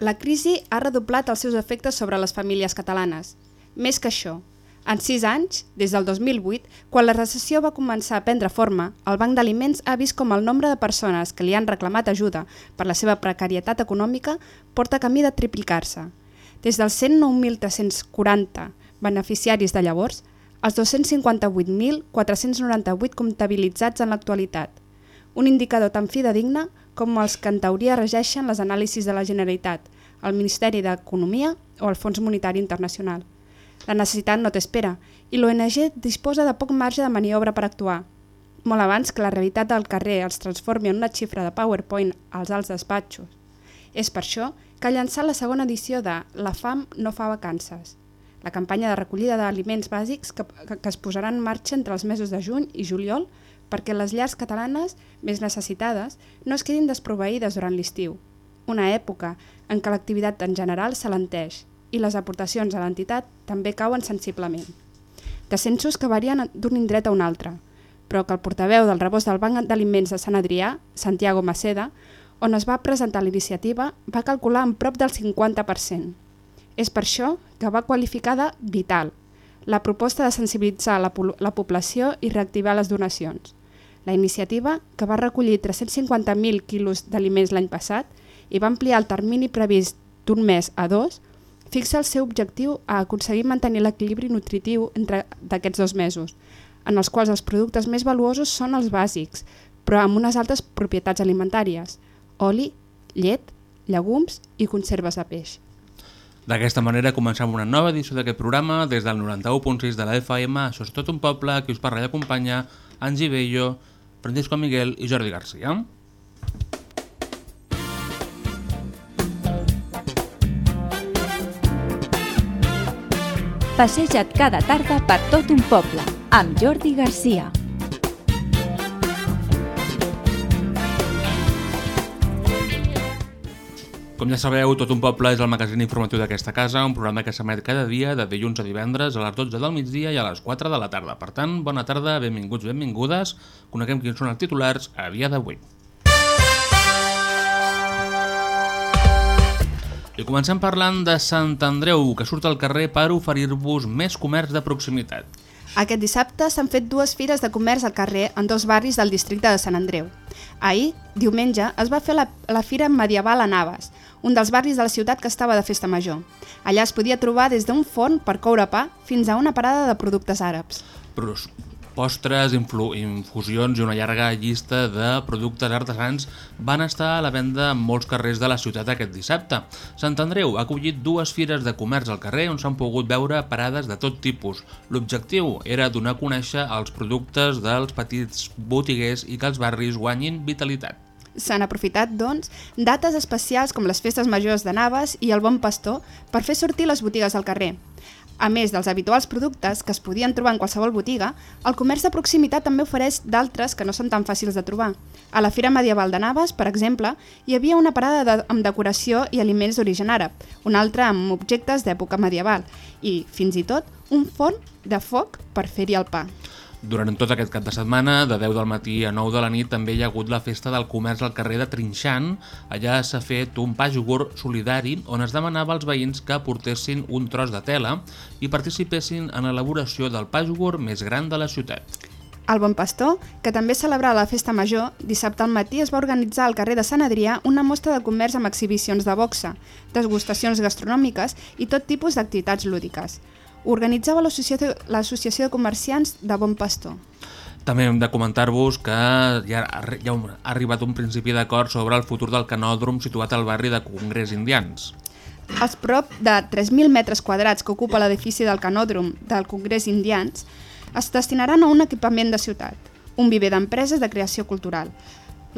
La crisi ha redoblat els seus efectes sobre les famílies catalanes. Més que això, en sis anys, des del 2008, quan la recessió va començar a prendre forma, el Banc d'Aliments ha vist com el nombre de persones que li han reclamat ajuda per la seva precarietat econòmica porta camí de triplicar-se. Des dels 109.340 beneficiaris de llavors, als 258.498 comptabilitzats en l'actualitat. Un indicador tan fidedigne com els que en teoria regeixen les anàlisis de la Generalitat, el Ministeri d'Economia o el Fons Monetari Internacional. La necessitat no t'espera i l'ONG disposa de poc marge de maniobra per actuar. Molt abans que la realitat del carrer els transformi en una xifra de PowerPoint als alts despatxos. És per això que ha llançat la segona edició de La fam no fa vacances, la campanya de recollida d'aliments bàsics que, que, que es posarà en marxa entre els mesos de juny i juliol perquè les llars catalanes més necessitades no es quedin desproveïdes durant l'estiu, una època en què l'activitat en general s'alenteix i les aportacions a l'entitat també cauen sensiblement. Descensos que varien d'un indret a un altre, però que el portaveu del rebost del Banc d'Aliments de Sant Adrià, Santiago Maceda, on es va presentar la iniciativa, va calcular en prop del 50%. És per això que va qualificar de vital la proposta de sensibilitzar la, la població i reactivar les donacions. La iniciativa, que va recollir 350.000 quilos d'aliments l'any passat i va ampliar el termini previst d'un mes a dos, fixa el seu objectiu a aconseguir mantenir l'equilibri nutritiu entre d'aquests dos mesos, en els quals els productes més valuosos són els bàsics, però amb unes altes propietats alimentàries, oli, llet, llegums i conserves de peix. D'aquesta manera comencem una nova edició d'aquest programa des del 91.6 de la FM. Això és tot un poble, qui us parla i acompanya Angi Bello, Francisco Miguel i Jordi Garcia. Passeja't cada tarda per tot un poble, amb Jordi Garcia. Com ja sabeu, Tot un poble és el magazín informatiu d'aquesta casa, un programa que s'emet cada dia de dilluns a divendres a les 12 del migdia i a les 4 de la tarda. Per tant, bona tarda, benvinguts, benvingudes. Coneguem quins són els titulars a dia d'avui. I comencem parlant de Sant Andreu, que surt al carrer per oferir-vos més comerç de proximitat. Aquest dissabte s'han fet dues fires de comerç al carrer en dos barris del districte de Sant Andreu. Ahir, diumenge, es va fer la, la Fira Medieval a Naves, un dels barris de la ciutat que estava de festa major. Allà es podia trobar des d'un forn per coure pa fins a una parada de productes àrabs. Però postres, infusions i una llarga llista de productes artesans van estar a la venda en molts carrers de la ciutat aquest dissabte. Sant Andreu ha acollit dues fires de comerç al carrer on s'han pogut veure parades de tot tipus. L'objectiu era donar a conèixer els productes dels petits botiguers i que els barris guanyin vitalitat. S'han aprofitat, doncs, dates especials com les festes majors de Naves i el Bon Pastor per fer sortir les botigues al carrer. A més dels habituals productes que es podien trobar en qualsevol botiga, el comerç de proximitat també ofereix d'altres que no són tan fàcils de trobar. A la Fira Medieval de Naves, per exemple, hi havia una parada de, amb decoració i aliments d'origen àrab, una altra amb objectes d'època medieval i, fins i tot, un forn de foc per fer-hi el pa. Durant tot aquest cap de setmana, de 10 del matí a 9 de la nit, també hi ha hagut la festa del comerç al carrer de Trinxant. Allà s'ha fet un pa jogurt solidari on es demanava als veïns que portessin un tros de tela i participessin en l'elaboració del pa jogurt més gran de la ciutat. Al Bon Pastor, que també celebrava la festa major, dissabte al matí es va organitzar al carrer de Sant Adrià una mostra de comerç amb exhibicions de boxa, desgustacions gastronòmiques i tot tipus d'activitats lúdiques organitzava l'Associació de Comerciants de Bon Pastor. També hem de comentar-vos que ja ha, arribat un principi d'acord sobre el futur del canòdrom situat al barri de Congrés Indians. Els prop de 3.000 metres quadrats que ocupa l'edifici del canòdrom del Congrés Indians es destinaran a un equipament de ciutat, un viver d'empreses de creació cultural.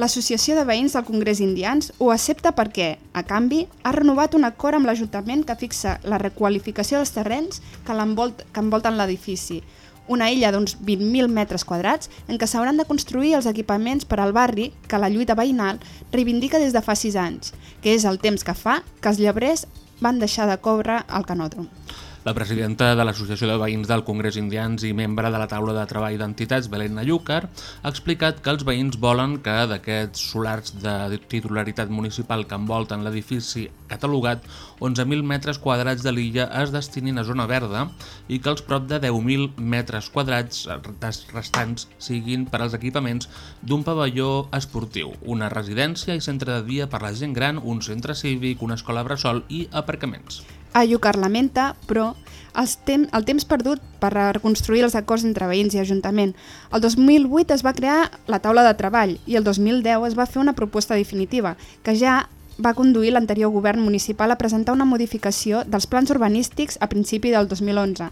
L'Associació de Veïns del Congrés Indians ho accepta perquè, a canvi, ha renovat un acord amb l'Ajuntament que fixa la requalificació dels terrenys que, l'envolt- que envolten l'edifici, una illa d'uns 20.000 metres quadrats en què s'hauran de construir els equipaments per al barri que la lluita veïnal reivindica des de fa 6 anys, que és el temps que fa que els llebrers van deixar de cobrar el canòdrom. La presidenta de l'Associació de Veïns del Congrés Indians i membre de la taula de treball d'entitats, Belén Nayúcar, ha explicat que els veïns volen que d'aquests solars de titularitat municipal que envolten l'edifici catalogat, 11.000 metres quadrats de l'illa es destinin a zona verda i que els prop de 10.000 metres quadrats res- restants siguin per als equipaments d'un pavelló esportiu, una residència i centre de dia per la gent gran, un centre cívic, una escola bressol i aparcaments. Ayucar lamenta, però, els tem el temps perdut per a reconstruir els acords entre veïns i Ajuntament. El 2008 es va crear la taula de treball i el 2010 es va fer una proposta definitiva, que ja va conduir l'anterior govern municipal a presentar una modificació dels plans urbanístics a principi del 2011.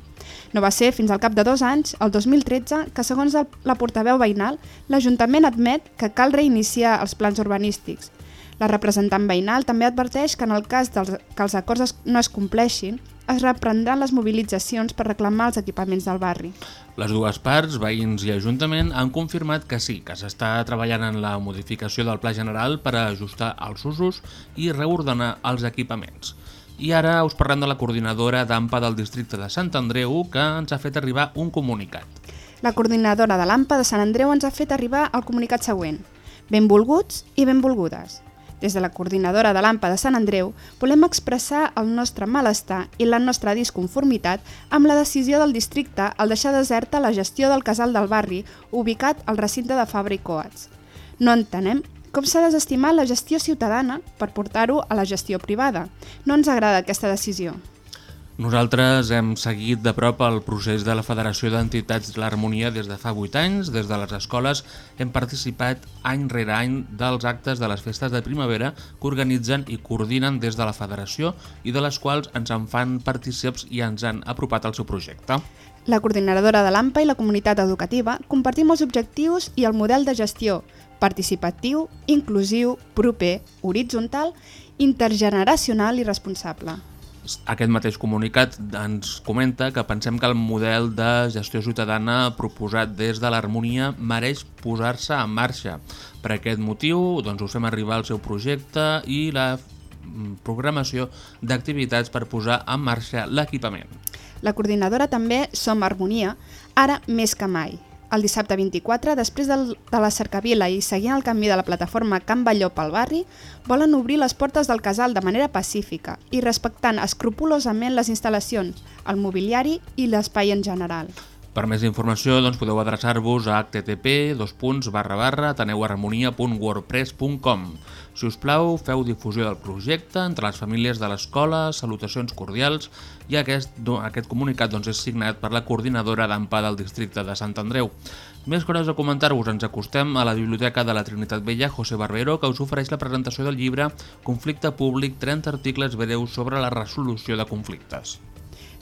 No va ser fins al cap de dos anys, el 2013, que segons la portaveu veïnal, l'Ajuntament admet que cal reiniciar els plans urbanístics. La representant veïnal també adverteix que en el cas dels, que els acords es, no es compleixin, es reprendran les mobilitzacions per reclamar els equipaments del barri. Les dues parts, veïns i Ajuntament, han confirmat que sí, que s'està treballant en la modificació del Pla General per a ajustar els usos i reordenar els equipaments. I ara us parlem de la coordinadora d'AMPA del districte de Sant Andreu, que ens ha fet arribar un comunicat. La coordinadora de l'AMPA de Sant Andreu ens ha fet arribar el comunicat següent. Benvolguts i benvolgudes. Des de la coordinadora de l'AMPA de Sant Andreu volem expressar el nostre malestar i la nostra disconformitat amb la decisió del districte al deixar deserta la gestió del casal del barri ubicat al recinte de Fabra i Coats. No entenem com s'ha desestimat la gestió ciutadana per portar-ho a la gestió privada. No ens agrada aquesta decisió. Nosaltres hem seguit de prop el procés de la Federació d'Entitats de l'Harmonia des de fa 8 anys. Des de les escoles hem participat any rere any dels actes de les festes de primavera que organitzen i coordinen des de la Federació i de les quals ens en fan partícips i ens han apropat al seu projecte. La coordinadora de l'AMPA i la comunitat educativa compartim els objectius i el model de gestió participatiu, inclusiu, proper, horitzontal, intergeneracional i responsable. Aquest mateix comunicat ens comenta que pensem que el model de gestió ciutadana proposat des de l'Harmonia mereix posar-se en marxa. Per aquest motiu doncs, us fem arribar el seu projecte i la mm, programació d'activitats per posar en marxa l'equipament. La coordinadora també Som Harmonia, ara més que mai. El dissabte 24, després del, de la cercavila i seguint el canvi de la plataforma Can Balló pel barri, volen obrir les portes del casal de manera pacífica i respectant escrupulosament les instal·lacions, el mobiliari i l'espai en general. Per més informació doncs, podeu adreçar-vos a http ateneuharmonia.wordpress.com Si us plau, feu difusió del projecte entre les famílies de l'escola, salutacions cordials i aquest, aquest comunicat doncs, és signat per la coordinadora d'AMPA del districte de Sant Andreu. Més coses a comentar-vos, ens acostem a la Biblioteca de la Trinitat Vella José Barbero, que us ofereix la presentació del llibre Conflicte públic, 30 articles breus sobre la resolució de conflictes.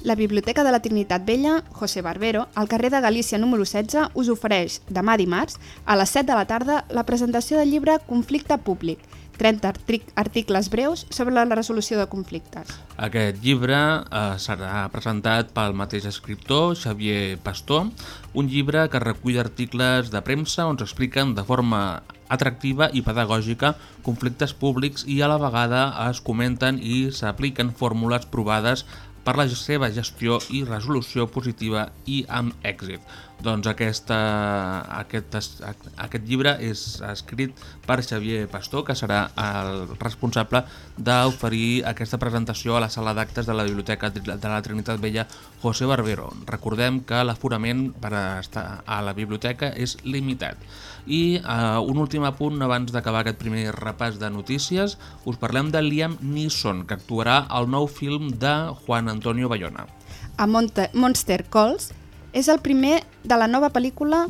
La Biblioteca de la Trinitat Vella, José Barbero, al carrer de Galícia número 16, us ofereix demà dimarts, a les 7 de la tarda, la presentació del llibre Conflicte públic, 30 artic- articles breus sobre la resolució de conflictes. Aquest llibre eh, serà presentat pel mateix escriptor, Xavier Pastor, un llibre que recull articles de premsa on s'expliquen de forma atractiva i pedagògica conflictes públics i a la vegada es comenten i s'apliquen fórmules provades per la seva gestió i resolució positiva i amb èxit. Doncs aquesta, aquest, es- aquest llibre és escrit per Xavier Pastor, que serà el responsable d'oferir aquesta presentació a la sala d'actes de la Biblioteca de la Trinitat Vella José Barbero. Recordem que l'aforament per estar a la biblioteca és limitat. I eh, un últim apunt abans d'acabar aquest primer repàs de notícies, us parlem de Liam Neeson, que actuarà al nou film de Juan Antonio Bayona. A Monster Calls és el primer de la nova pel·lícula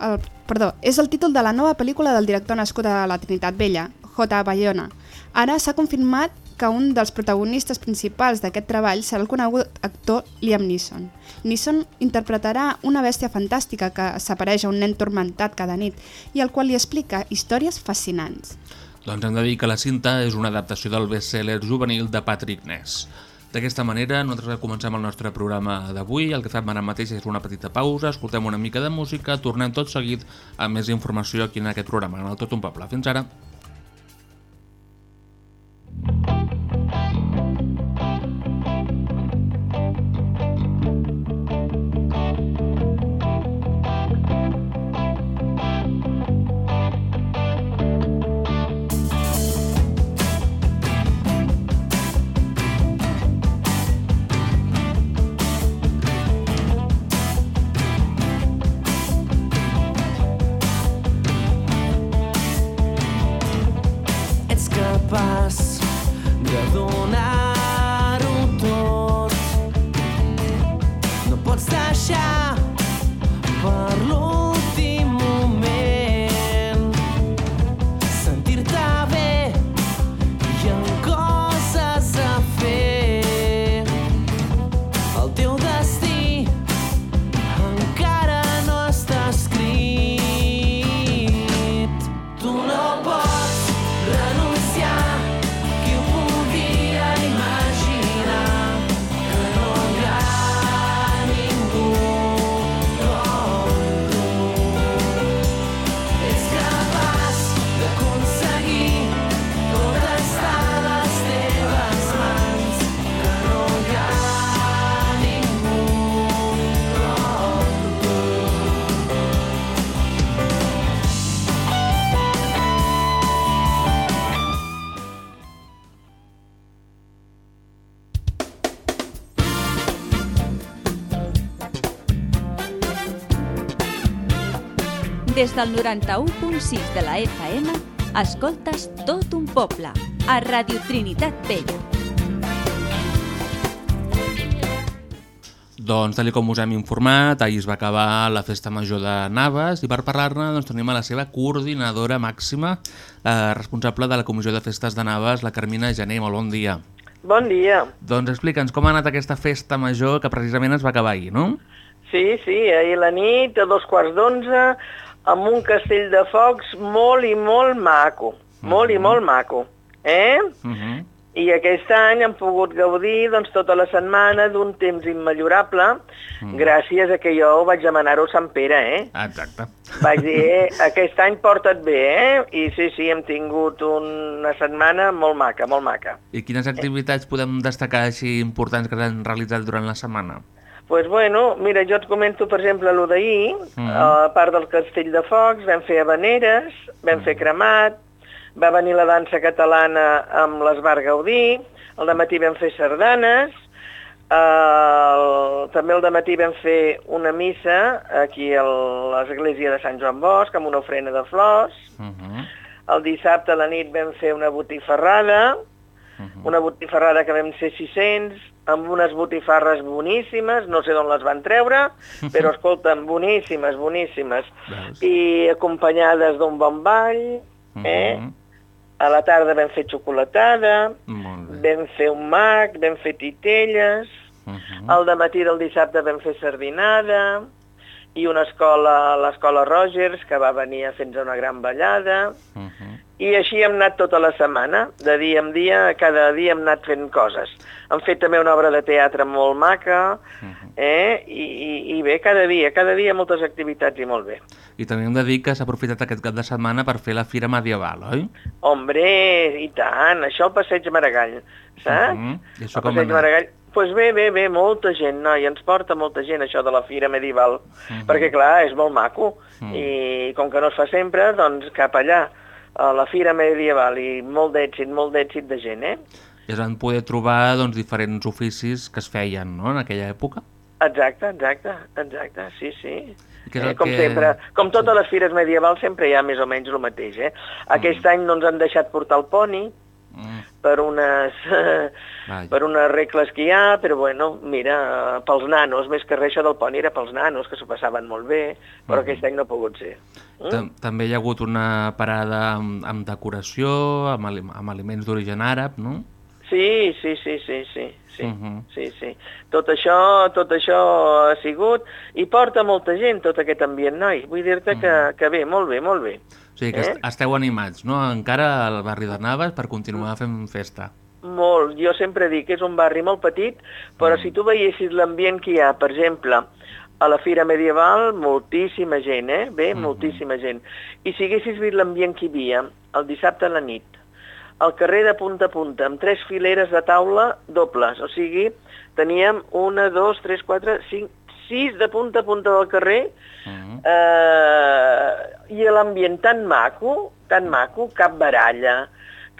el, perdó, és el títol de la nova pel·lícula del director nascut a la Trinitat Vella, J. Bayona. Ara s'ha confirmat que un dels protagonistes principals d'aquest treball serà el conegut actor Liam Neeson. Neeson interpretarà una bèstia fantàstica que s'apareix a un nen tormentat cada nit i al qual li explica històries fascinants. Doncs hem de dir que la cinta és una adaptació del best-seller juvenil de Patrick Ness. D'aquesta manera, nosaltres comencem el nostre programa d'avui. El que fem ara mateix és una petita pausa, escoltem una mica de música, tornem tot seguit amb més informació aquí en aquest programa, en el Tot un Poble. Fins ara. Des del 91.6 de la FM, escoltes tot un poble, a Radio Trinitat Vella. Doncs, tal com us hem informat, ahir es va acabar la Festa Major de Naves i per parlar-ne doncs, tenim a la seva coordinadora màxima, la responsable de la Comissió de Festes de Naves, la Carmina Gené. Molt bon dia. Bon dia. Doncs explica'ns com ha anat aquesta Festa Major que precisament es va acabar ahir, no? Sí, sí, ahir la nit, a dos quarts d'onze, amb un castell de focs molt i molt maco. Molt i molt maco. Eh? Uh -huh. I aquest any hem pogut gaudir doncs, tota la setmana d'un temps immillorable gràcies a que jo vaig demanar-ho a Sant Pere, eh? Exacte. Vaig dir, eh, aquest any porta't bé, eh? I sí, sí, hem tingut una setmana molt maca, molt maca. I quines activitats podem destacar així importants que s'han realitzat durant la setmana? Pues bueno, mira, jo et comento, per exemple, el d'ahir, Mhm. a part del Castell de Focs, vam fer habaneres, vam fer cremat, va venir la dansa catalana amb l'Esbar Gaudí, al matí vam fer sardanes, el, també al matí vam fer una missa aquí a l'església de Sant Joan Bosch amb una ofrena de flors, Uh -huh. el dissabte a la nit vam fer una botifarrada, una botifarrada que vam ser 600, amb unes botifarres boníssimes, no sé d'on les van treure, però escolta'm, boníssimes, boníssimes, Veus? i acompanyades d'un bon ball, eh? Mhm. A la tarda vam fer xocolatada, vam fer un mag, vam fer titelles, Uh al matí del dissabte vam fer sardinada, i una escola, l'escola Rogers, que va venir a fer-nos una gran ballada, -huh. I així hem anat tota la setmana, de dia en dia, cada dia hem anat fent coses. Hem fet també una obra de teatre molt maca, eh? I, i, i bé, cada dia, cada dia moltes activitats i molt bé. I també hem de dir que s'ha aprofitat aquest cap de setmana per fer la Fira Medieval, oi? Hombre, i tant, això el Passeig Maragall, saps? Mhm. I això el com Passeig? Maragall. Doncs pues bé, bé, bé, molta gent, noi, ens porta molta gent això de la Fira Medieval, Mhm. perquè clar, és molt maco, i com que no es fa sempre, doncs cap allà, a la Fira Medieval, i molt d'èxit, molt d'èxit de gent, eh? I es van poder trobar doncs, diferents oficis que es feien no? en aquella època. Exacte, exacte, exacte, sí, sí. El Eh, com que- sempre, com totes les fires medievals sempre hi ha més o menys el mateix, eh? Aquest any no ens han deixat portar el poni Mm. per unes, per unes regles que hi ha, però bueno, mira, pels nanos, més que res això del poni era pels nanos, que s'ho passaven molt bé, però aquest any no ha pogut ser. Tam També hi ha hagut una parada amb, amb decoració, amb, amb aliments d'origen àrab, no? Sí, sí, sí, sí, sí, sí, Mhm. sí, sí. Tot això, tot això ha sigut i porta molta gent, tot aquest ambient, noi. Vull dir-te que, que bé, molt bé, molt bé. O sigui que Eh? est- esteu animats, no? Encara al barri de Naves per continuar fent festa. Molt. Jo sempre dic que és un barri molt petit, però si tu veiessis l'ambient que hi ha, per exemple, a la Fira Medieval, moltíssima gent, eh? Bé, moltíssima gent. I si haguessis vist l'ambient que hi havia el dissabte a la nit, al carrer de punta a punta, amb tres fileres de taula dobles, o sigui, teníem una, dos, tres, quatre, cinc, sis de punta a punta del carrer, Mhm. eh, i l'ambient tan maco, tan maco, cap baralla,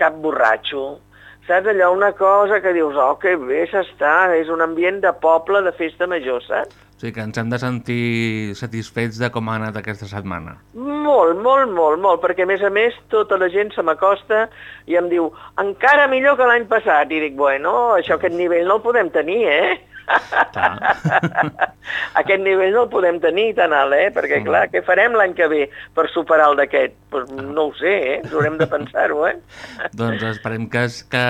cap borratxo, saps? Allò una cosa que dius, oh, que bé s'està, és un ambient de poble, de festa major, saps? O sigui que ens hem de sentir satisfets de com ha anat aquesta setmana. Molt, molt, molt, molt, perquè a més a més tota la gent se m'acosta i em diu, encara millor que l'any passat, i dic, bueno, això aquest nivell no el podem tenir, eh? Aquest nivell no el podem tenir tan alt, eh? Perquè, clar, què farem l'any que ve per superar el d'aquest? Pues no ho sé, eh? Ens haurem de pensar-ho, eh? doncs esperem que, es, que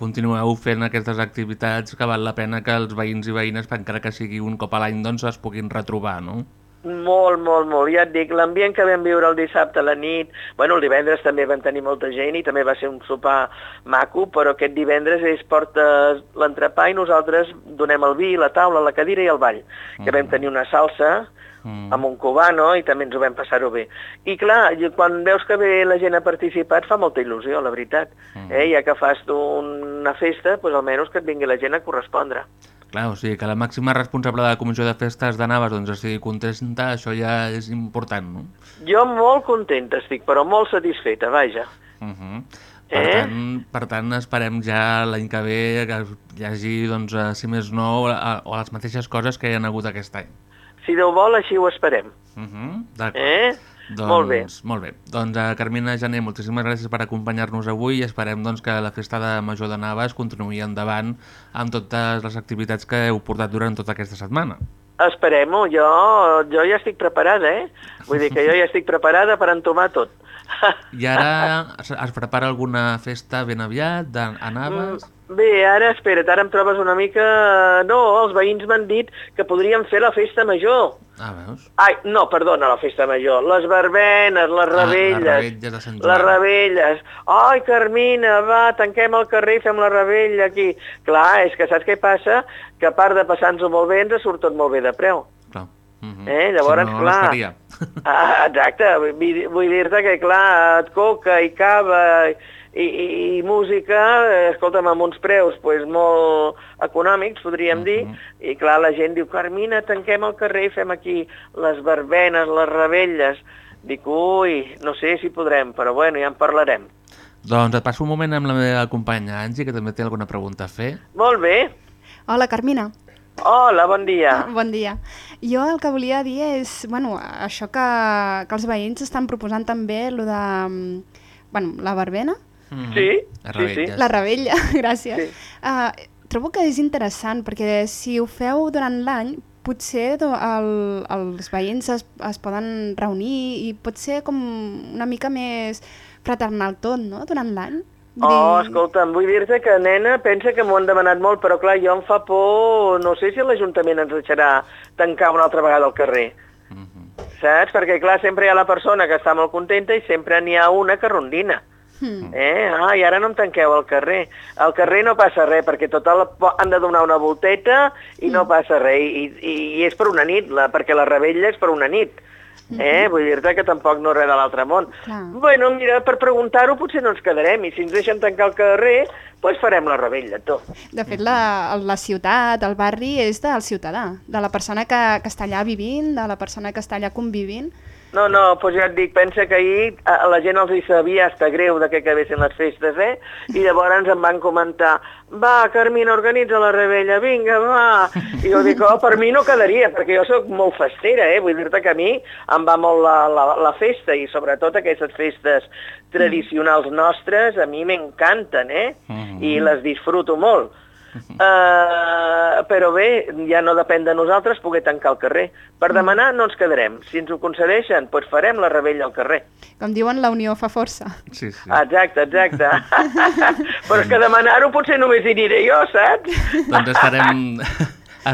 continueu fent aquestes activitats que val la pena que els veïns i veïnes, encara que sigui un cop a l'any, doncs es puguin retrobar, no? Molt, molt, molt. Ja et dic, l'ambient que vam viure el dissabte a la nit, bueno, el divendres també van tenir molta gent i també va ser un sopar maco, però aquest divendres ells porten l'entrepà i nosaltres donem el vi, la taula, la cadira i el ball. Que vam tenir una salsa Mm. amb un cubano i també ens ho vam passar-ho bé. I clar, quan veus que bé la gent ha participat fa molta il·lusió, la veritat. Eh? Ja que fas una festa, doncs almenys que et vingui la gent a correspondre. Clar, o sigui que la màxima responsable de la Comissió de Festes de Naves doncs estigui contenta, això ja és important, no? Jo molt contenta estic, però molt satisfeta, vaja. Uh -huh. Per, Eh? tant, per tant, esperem ja l'any que ve que hi hagi, doncs, eh, si més no, a, o les mateixes coses que hi han hagut aquest any. Si Déu vol, així ho esperem. Uh -huh. D'acord. Eh? Doncs, Molt bé. Molt bé. Doncs, uh, Carmina Jané, moltíssimes gràcies per acompanyar-nos avui i esperem doncs, que la festa de Major de Naves continuï endavant amb totes les activitats que heu portat durant tota aquesta setmana. Esperem-ho, jo, jo ja estic preparada, eh? Vull dir que jo ja estic preparada per entomar tot. I ara es, prepara alguna festa ben aviat de, a Naves? Bé, ara, espera't, ara em trobes una mica... No, els veïns m'han dit que podríem fer la festa major. Ah, veus? Ai, no, perdona, la festa major. Les verbenes, les rebelles. les rebelles de Sant Les Joan. rebelles. Ai, Carmina, va, tanquem el carrer i fem la rebella aquí. Clar, és que saps què passa? Que a part de passar-nos-ho molt bé, ens surt tot molt bé de preu. Uh -huh. Eh, llavors, si no, clar... No. Ah, exacte, vull, vull dir-te que, clar, et coca i cava i, i, i música, eh, escolta'm, amb uns preus pues, molt econòmics, podríem dir, i clar, la gent diu, Carmina, tanquem el carrer i fem aquí les verbenes, les rebelles. Dic, ui, no sé si podrem, però bueno, ja en parlarem. Doncs et passo un moment amb la meva companya Angie, que també té alguna pregunta a fer. Molt bé. Hola, Carmina. Hola, bon dia. Bon dia. Jo el que volia dir és, bueno, això que, que els veïns estan proposant també, lo de, mm, bueno, la verbena, Mm. Sí, sí, sí. la rebella, gràcies. Sí. Uh, trobo que és interessant, perquè si ho feu durant l'any, potser el, els veïns es, es poden reunir i pot ser com una mica més fraternal tot, no?, durant l'any. Oh, escolta'm, vull dir-te que, nena, pensa que m'ho han demanat molt, però clar, jo em fa por, no sé si l'Ajuntament ens deixarà tancar una altra vegada el carrer. Mhm. Saps? Perquè, clar, sempre hi ha la persona que està molt contenta i sempre n'hi ha una que rondina. Hmm. Eh? Ah, i ara no em tanqueu al carrer. Al carrer no passa res, perquè total han de donar una volteta i no passa res. I, i, i és per una nit, la, perquè la rebella és per una nit. Eh? Vull dir-te que tampoc no res de l'altre món. Clar. Bueno, mira, per preguntar-ho potser no ens quedarem i si ens deixen tancar el carrer, doncs farem la rebella, tu. De fet, la, la ciutat, el barri, és del ciutadà, de la persona que, que està allà vivint, de la persona que està allà convivint. No, no, doncs ja et dic, pensa que ahir a la gent els hi sabia hasta greu de que acabessin les festes, eh? I llavors em van comentar, va, Carmina, organitza la rebella, vinga, va. I jo dic, oh, per mi no quedaria, perquè jo sóc molt festera, eh? Vull dir-te que a mi em va molt la, la, la festa i sobretot aquestes festes tradicionals nostres a mi m'encanten, eh? Mhm. I les disfruto molt. Uh, però bé, ja no depèn de nosaltres poder tancar el carrer. Per demanar no ens quedarem. Si ens ho concedeixen, doncs farem la rebella al carrer. Com diuen, la unió fa força. Sí, sí. Exacte, exacte. però és que demanar-ho potser només hi aniré jo, saps? Doncs estarem,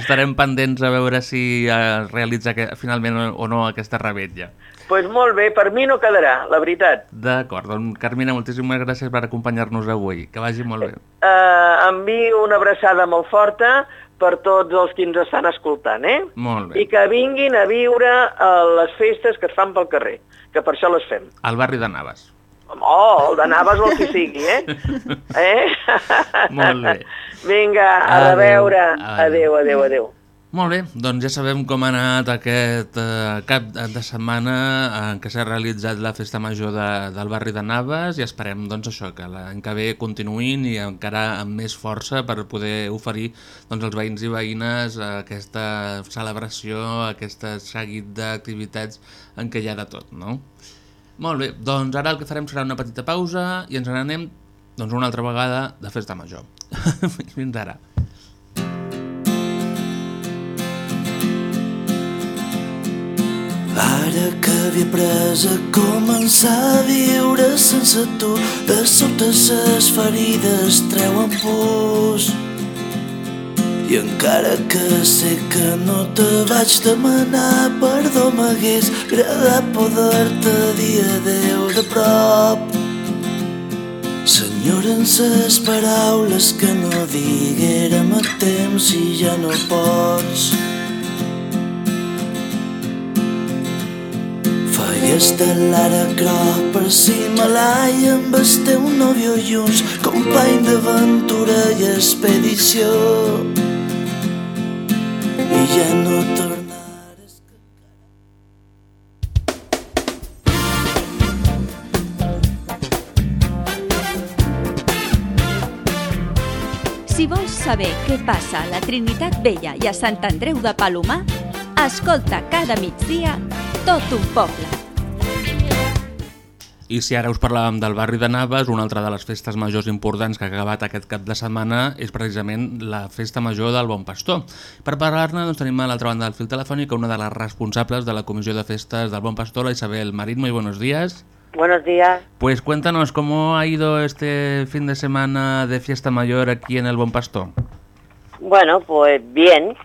estarem pendents a veure si es realitza que, finalment o- o no aquesta rebetlla. Pues molt bé, per mi no quedarà, la veritat. D'acord, doncs Carmina, moltíssimes gràcies per acompanyar-nos avui. Que vagi molt bé. Uh, envio una abraçada molt forta per tots els que ens estan escoltant, eh? Molt bé. I que vinguin a viure a les festes que es fan pel carrer, que per això les fem. Al barri de Navas. Oh, el de Navas o el que sigui, eh? eh? Molt bé. Vinga, a Adéu. veure. Adéu. Adéu, adéu, adéu. Molt bé, doncs ja sabem com ha anat aquest eh, cap de setmana en què s'ha realitzat la festa major de, del barri de Navas i esperem doncs, això que l'any que ve continuïn i encara amb més força per poder oferir doncs, als veïns i veïnes aquesta celebració, aquest seguit d'activitats en què hi ha de tot, no? Molt bé, doncs ara el que farem serà una petita pausa i ens n'anem doncs, una altra vegada de festa major. Fins ara. Ara que havia après a començar a viure sense tu, de sobte ses ferides treuen pus. I encara que sé que no te vaig demanar perdó, m'hagués agradat poder-te dir adeu de prop. Senyoren ses paraules que no diguérem a temps si ja no pots. Feies de l'ara groc per Himalaya amb el teu nòvio junts, company d'aventura i expedició. I ja no tornares. Si vols saber què passa a la Trinitat Vella i a Sant Andreu de Palomar, escolta cada migdia tot un poble. I si ara us parlàvem del barri de Navas, una altra de les festes majors importants que ha acabat aquest cap de setmana és precisament la festa major del Bon Pastor. Per parlar-ne doncs, tenim a l'altra banda del fil telefònic una de les responsables de la Comissió de Festes del Bon Pastor, la Isabel Marín. Muy buenos días. Buenos días. Pues cuéntanos cómo ha ido este fin de semana de fiesta mayor aquí en el Bon Pastor. Bueno, pues bien,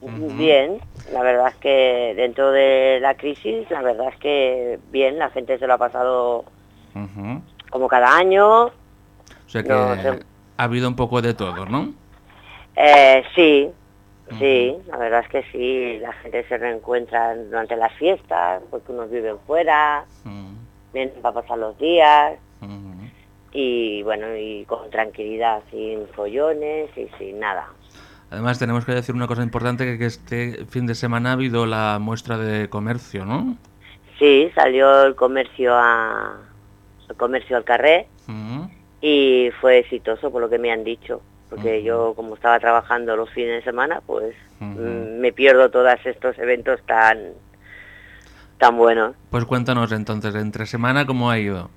bien. La verdad es que dentro de la crisis, la verdad es que bien, la gente se lo ha pasado Ujú. como cada año. O sea que No, se- ha habido un poco de todo, ¿no? Eh, sí, sí, la verdad es que sí, la gente se reencuentra durante las fiestas, porque unos viven fuera, vienen para pasar los días y bueno, y con tranquilidad, sin follones y sin nada. Además tenemos que decir una cosa importante, que, que este fin de semana ha habido la muestra de comercio, ¿no? Sí, salió el comercio a comercio al carré Ujú. y fue exitoso por lo que me han dicho, porque yo como estaba trabajando los fines de semana, pues mm, me pierdo todos estos eventos tan tan buenos. Pues cuéntanos entonces, entre semana, ¿cómo ha ido?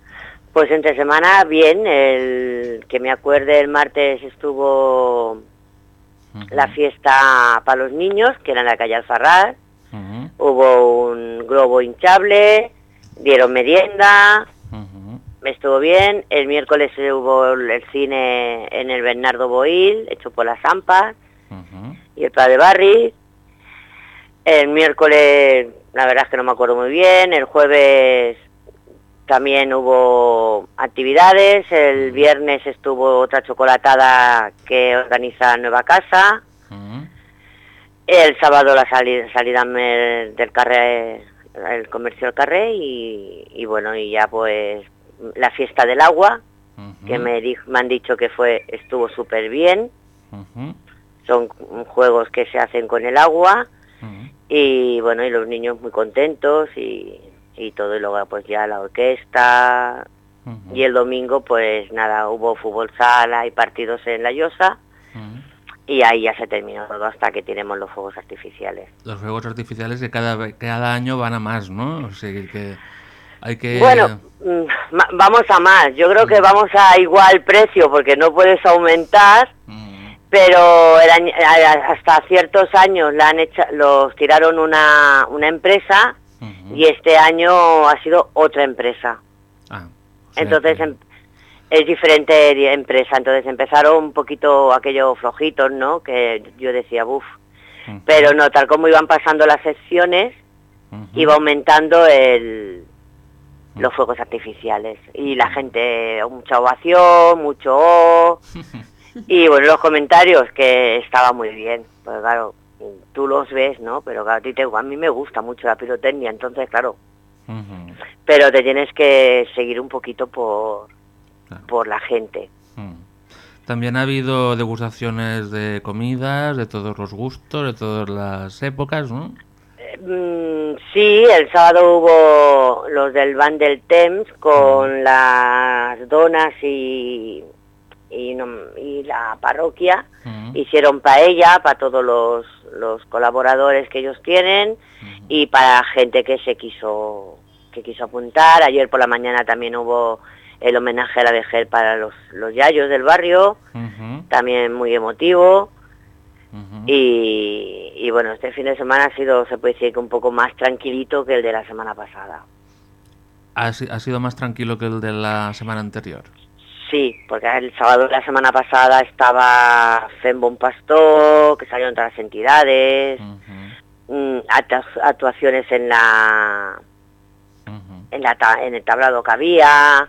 Pues entre semana bien, el que me acuerde el martes estuvo la fiesta para los niños, que era en la calle Alfarrar, hubo un globo hinchable, dieron merienda, estuvo bien, el miércoles hubo el cine en el Bernardo Boil, hecho por las AMPAs, y el Pla de Barri, el miércoles la verdad es que no me acuerdo muy bien, el jueves también hubo actividades, el viernes estuvo otra chocolatada que organiza Nueva Casa, el sábado la sali- salida me- del carré, el comercio del carré y, y bueno, y ya pues la fiesta del agua, que me, di- me han dicho que fue estuvo súper bien, son juegos que se hacen con el agua y bueno, y los niños muy contentos y, y todo, y luego pues ya la orquesta. Y el domingo pues nada, hubo fútbol sala y partidos en la Llosa. Y ahí ya se terminó todo hasta que tenemos los fuegos artificiales. Los fuegos artificiales que cada, cada año van a más, ¿no? O sea, que hay que... Bueno, mm, vamos a más, yo creo que vamos a igual precio porque no puedes aumentar pero el año- hasta ciertos años la han hecho, los tiraron una, una empresa y este año ha sido otra empresa. Ah, o sea Entonces que- em- es diferente empresa, entonces empezaron un poquito aquellos flojitos, ¿no? Que yo decía, Ujú, pero no, tal como iban pasando las secciones, iba aumentando el, los fuegos artificiales. Y la gente, mucha ovación, mucho oh, y bueno, los comentarios que estaba muy bien, pues claro, tú los ves, ¿no? Pero claro, a, ti te- a mí me gusta mucho la pirotecnia, entonces claro, pero te tienes que seguir un poquito por, Claro. por la gente. También ha habido degustaciones de comidas, de todos los gustos, de todas las épocas, ¿no? Mm, sí, el sábado hubo los del Van del Temps con las donas y, y, no- y la parroquia. Ujú, Hicieron paella para todos los, los colaboradores que ellos tienen y para gente que se quiso que quiso apuntar. Ayer por la mañana también hubo el homenaje a la vejez para los, los yayos del barrio, también muy emotivo. Y, y bueno, este fin de semana ha sido, se puede decir que un poco más tranquilito que el de la semana pasada. Ha, ha sido más tranquilo que el de la semana anterior. Sí, porque el sábado de la semana pasada estaba Fembon Pastor, que salieron todas las entidades, actu- actuaciones en la, en la en el tablado que había,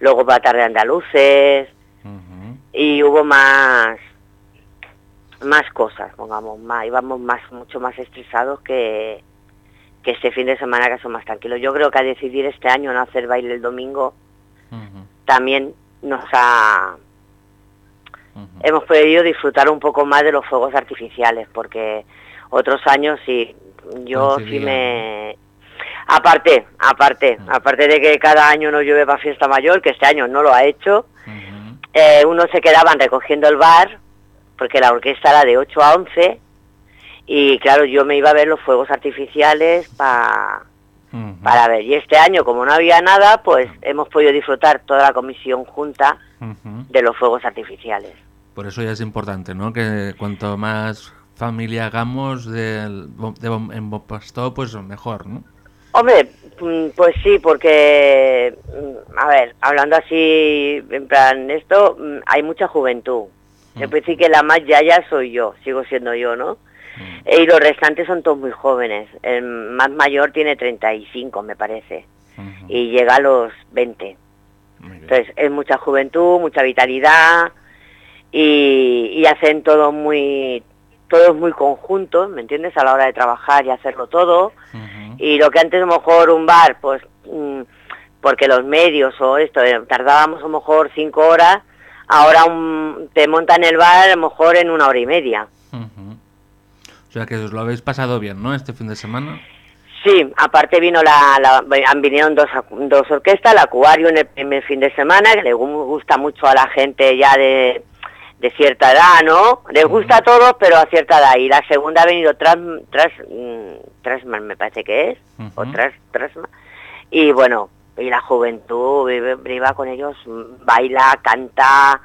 luego para tarde andaluces y hubo más más cosas, pongamos, más, íbamos más mucho más estresados que que este fin de semana que son más tranquilos. Yo creo que a decidir este año no hacer baile el domingo también nos ha hemos podido disfrutar un poco más de los fuegos artificiales porque otros años sí yo sí me aparte aparte aparte de que cada año no llueve para fiesta mayor que este año no lo ha hecho eh, unos se quedaban recogiendo el bar porque la orquesta era de 8 a 11 y claro yo me iba a ver los fuegos artificiales pa- para ver y este año como no había nada pues hemos podido disfrutar toda la comisión junta de los fuegos artificiales Por eso ya es importante, ¿no? Que cuanto más familia hagamos de bom- en Bompastó, pues mejor, ¿no? Hombre, mm, pues sí, porque, mm, a ver, hablando así, en plan, esto, mm, hay mucha juventud. Se puede decir que la más yaya soy yo, sigo siendo yo, ¿no? Y los restantes son todos muy jóvenes. El más mayor tiene 35, me parece, y llega a los 20. Muy bien. Entonces, es mucha juventud, mucha vitalidad, y, y hacen todo muy, todos muy conjuntos, ¿me entiendes? A la hora de trabajar y hacerlo todo. Y lo que antes a lo mejor un bar, pues mm, porque los medios o esto, eh, tardábamos a lo mejor cinco horas, ahora un- te montan el bar a lo mejor en una hora y media. Ujú. O sea que os lo habéis pasado bien, ¿no? Este fin de semana. Sí, aparte vino la, la- han- vinieron dos, dos orquestas, la Acuario en el primer fin de semana, que le gu- gusta mucho a la gente ya de, de cierta edad, ¿no? Les gusta a todos, pero a cierta edad. Y la segunda ha venido tras, tras, mm, Trasman, me parece que es, o tras, Trasman. Y bueno, y la juventud vive, viva con ellos, baila, canta,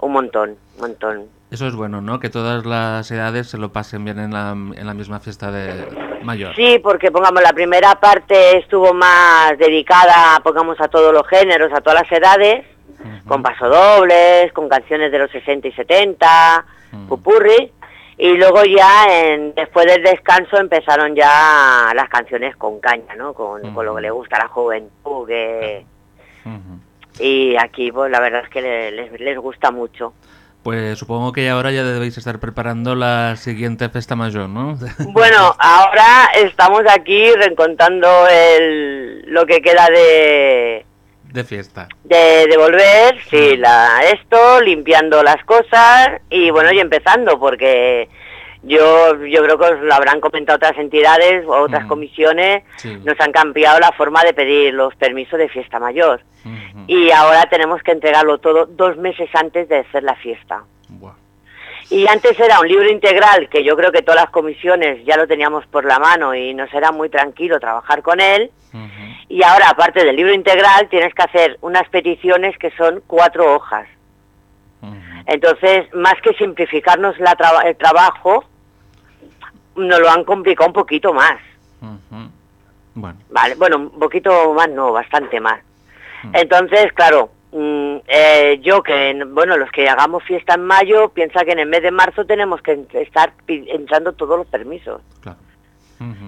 un montón, un montón. Eso es bueno, ¿no? Que todas las edades se lo pasen bien en la, en la misma fiesta de mayor. Sí, porque pongamos la primera parte estuvo más dedicada, pongamos a todos los géneros, a todas las edades, Ujú. con pasodobles, con canciones de los 60 y 70, Mm. pupurri, y luego ya en, después del descanso empezaron ya las canciones con caña, ¿no? Con, con lo que le gusta a la juventud, que... Y aquí, pues la verdad es que le- les, les gusta mucho. Pues supongo que ahora ya debéis estar preparando la siguiente festa mayor, ¿no? Bueno, ahora estamos aquí reencontrando el, lo que queda de, de fiesta. de devolver, sí, la, esto, limpiando las cosas y bueno, y empezando, porque yo, yo creo que os lo habrán comentado otras entidades o otras comisiones, Sí. nos han cambiado la forma de pedir los permisos de fiesta mayor. Y ahora tenemos que entregarlo todo dos meses antes de hacer la fiesta. Buah. Y antes era un libro integral, que yo creo que todas las comisiones ya lo teníamos por la mano y nos era muy tranquilo trabajar con él. Y ahora, aparte del libro integral, tienes que hacer unas peticiones que son cuatro hojas. Entonces, más que simplificarnos la el trabajo, nos lo han complicado un poquito más. Bueno, Vale, bueno, un poquito más, no, bastante más. Entonces, claro, mm, eh, yo que, bueno, los que hagamos fiesta en mayo, piensa que en el mes de marzo tenemos que estar entrando todos los permisos. claro.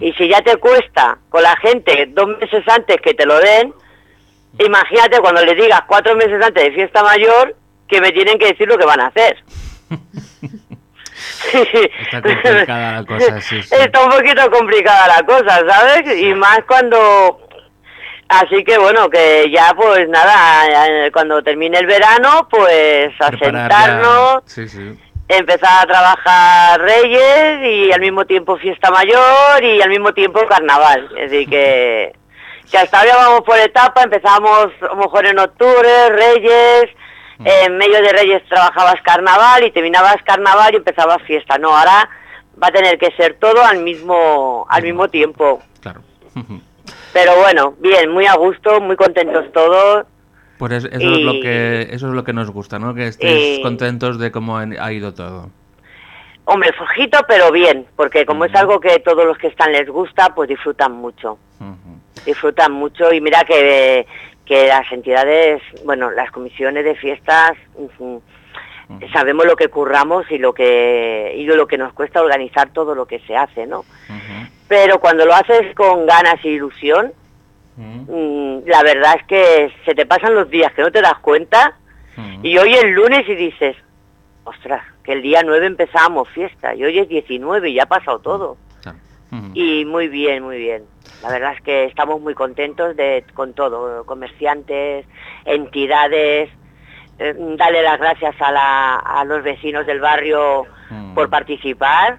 Y si ya te cuesta con la gente dos meses antes que te lo den, imagínate cuando le digas cuatro meses antes de fiesta mayor que me tienen que decir lo que van a hacer. Está complicada la cosa, sí, sí. Está un poquito complicada la cosa, ¿sabes? Y más cuando... Así que bueno, que ya pues nada, eh, cuando termine el verano, pues a sentarnos, Sí, sí. Empezar a trabajar Reyes y al mismo tiempo fiesta mayor y al mismo tiempo carnaval. Es decir, que, que hasta ahora vamos por etapa, empezamos a lo mejor en octubre, Reyes, en medio de Reyes trabajabas carnaval y terminabas carnaval y empezabas fiesta. No, ahora va a tener que ser todo al mismo, al mismo tiempo. Claro. Pero bueno, bien, muy a gusto, muy contentos todos. Pues es- eso, es lo que, eso es lo que nos gusta, ¿no? Que estéis y- contentos de cómo ha ido todo. Hombre, flojito, pero bien, porque como es algo que todos los que están les gusta, pues disfrutan mucho. Disfrutan mucho y mira que, que las entidades, bueno, las comisiones de fiestas, sabemos lo que curramos y lo que, y lo que nos cuesta organizar todo lo que se hace, ¿no? Pero cuando lo haces con ganas e ilusión, mm, la verdad es que se te pasan los días que no te das cuenta y hoy es lunes y dices, ostras, que el día 9 empezábamos fiesta y hoy es 19 y ya ha pasado todo. Y muy bien, muy bien. La verdad es que estamos muy contentos de con todo, comerciantes, entidades, eh, darle las gracias a, la- a los vecinos del barrio por participar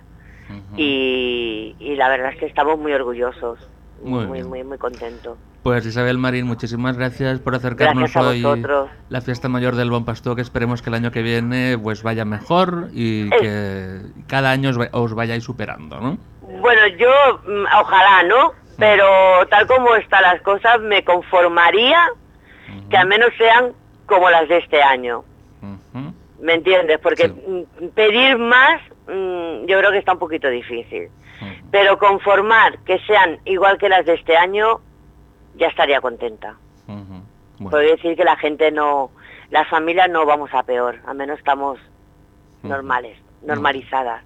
y, y la verdad es que estamos muy orgullosos, Muy muy, muy, muy contentos. Pues Isabel Marín, muchísimas gracias por acercarnos Gracias a hoy la fiesta mayor del Bon Pastor, que esperemos que el año que viene pues vaya mejor y que cada año os, os vayáis superando, ¿no? Bueno, yo mm, ojalá, ¿no? Pero tal como están las cosas, me conformaría que al menos sean como las de este año. ¿Me entiendes? Porque mm, pedir más mm, yo creo que está un poquito difícil. Pero conformar que sean igual que las de este año, ya estaría contenta. Puedo decir que la gente no, las familias no vamos a peor, al menos estamos normales, normalizadas.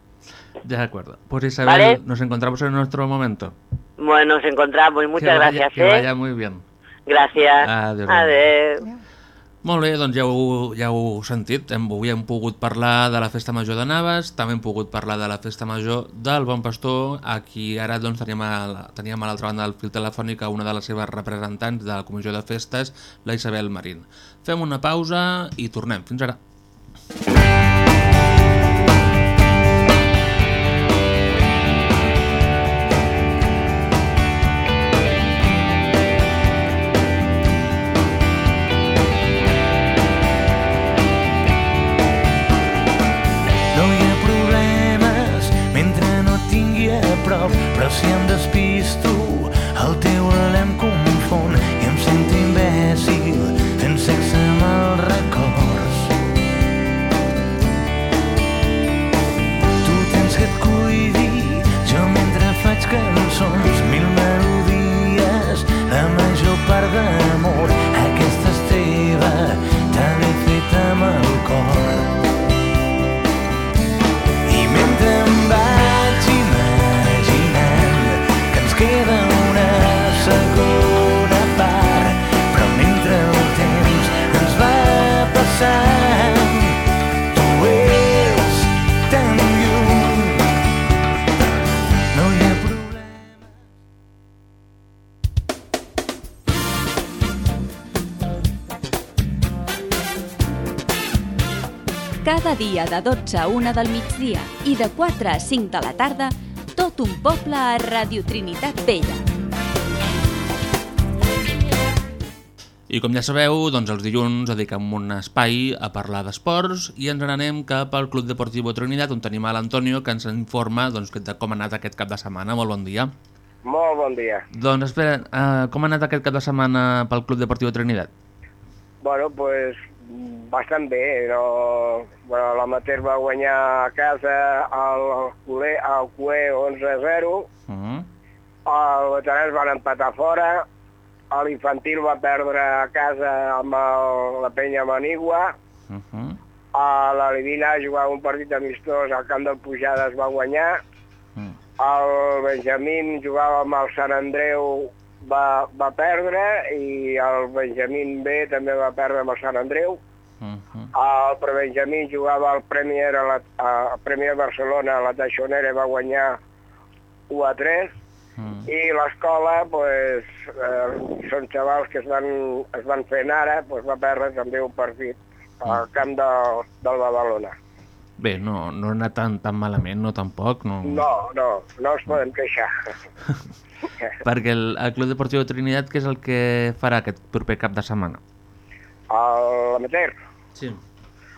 De acuerdo. Pues Isabel, Vale. nos encontramos en nuestro momento. Bueno, nos encontramos y muchas que vaya, gracias, Que ¿eh? vaya muy bien. Adéu. Molt bé, doncs ja ho, ja ho sentit. Hem, avui hem pogut parlar de la Festa Major de Navas, també hem pogut parlar de la Festa Major del Bon Pastor. Aquí ara doncs, teníem, a, teníem a l'altra banda del fil telefònic a una de les seves representants de la Comissió de Festes, la Isabel Marín. Fem una pausa i tornem. Fins ara. Em despisto, el teu alè em Cada dia de 12 a 1 del migdia i de 4 a 5 de la tarda, tot un poble a Radio Trinitat Vella. I com ja sabeu, doncs els dilluns dediquem un espai a parlar d'esports i ens n'anem cap al Club Deportivo Trinidad on tenim a l'Antonio que ens informa doncs, de com ha anat aquest cap de setmana. Molt bon dia. Molt bon dia. Doncs espera, uh, com ha anat aquest cap de setmana pel Club Deportivo Trinidad? Bueno, pues bastant bé. No... Bueno, l'amateur va guanyar a casa al Cué, al Cué 11-0, Uh -huh. el veterans van empatar fora, l'infantil va perdre a casa amb el, la penya Manigua, Uh -huh. a la Livina jugava un partit amistós al camp del Pujades va guanyar, Mm. el Benjamín jugava amb el Sant Andreu va, va perdre i el Benjamín B també va perdre amb el Sant Andreu. Uh -huh. El Prebenjamín jugava al Premier, a la, a Premier Barcelona, la Taixonera i va guanyar 1 a 3 Mm. i l'escola pues, eh, són xavals que es van, es van fent ara, pues, va perdre també un partit al camp del, del Badalona. Bé, no, no ha anat tan, tan malament, no tampoc, no... No, no, no es poden queixar. Perquè el, el Club Deportiu de Trinitat, què és el que farà aquest proper cap de setmana? A l'amateur, Sí.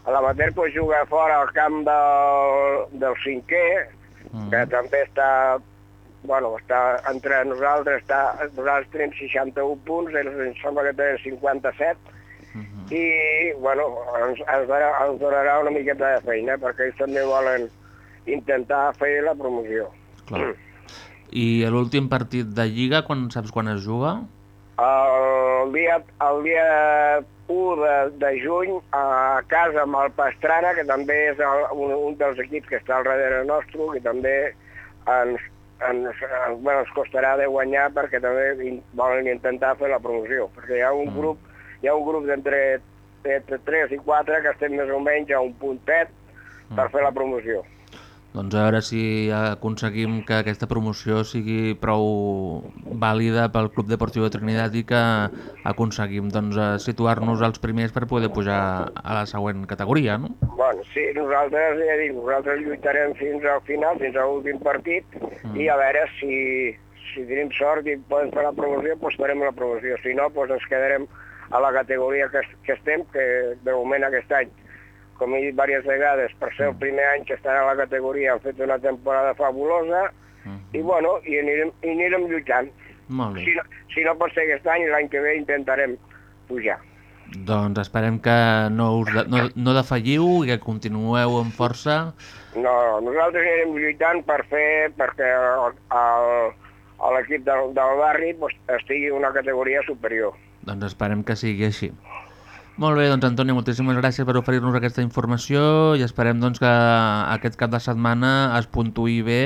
a l'amateur pues, juga fora al camp del, del cinquè, Mm. que també està, bueno, està entre nosaltres, està, nosaltres tenim 61 punts, ells em sembla que tenen 57, Mhm. i, bueno, ens, ens, donarà, ens donarà una miqueta de feina, perquè ells també volen intentar fer la promoció. Clar. I l'últim partit de Lliga, quan saps quan es juga? El dia, el dia 1 de, de juny a casa amb el Pastrana, que també és el, un, un dels equips que està al darrere nostre, que també ens, ens, ens, bueno, ens costarà de guanyar perquè també volen intentar fer la promoció, perquè hi ha un grup, hi ha un grup d'entre entre 3 i 4 que estem més o menys a un puntet per fer la promoció. Doncs a veure si aconseguim que aquesta promoció sigui prou vàlida pel Club Deportiu de Trinitat i que aconseguim doncs, eh, situar-nos als primers per poder pujar a la següent categoria, no? Bueno, sí, nosaltres, ja dic, nosaltres lluitarem fins al final, fins a l'últim partit, Mm. i a veure si, si tenim sort i podem fer la promoció, doncs farem la promoció. Si no, doncs ens quedarem a la categoria que, que estem, que de moment aquest any, com he dit diverses vegades, per ser el primer any que estarà a la categoria, han fet una temporada fabulosa, i bueno, i anirem, i anirem lluitant. Molt bé. Si no, si no pot ser aquest any, l'any que ve intentarem pujar. Doncs esperem que no, us de, no, no defalliu i que continueu amb força. No, nosaltres anirem lluitant per fer perquè el- el- l'equip del, del barri pues, estigui en una categoria superior. Doncs esperem que sigui així. Molt bé, doncs Antònia, moltíssimes gràcies per oferir-nos aquesta informació i esperem doncs, que aquest cap de setmana es puntuï bé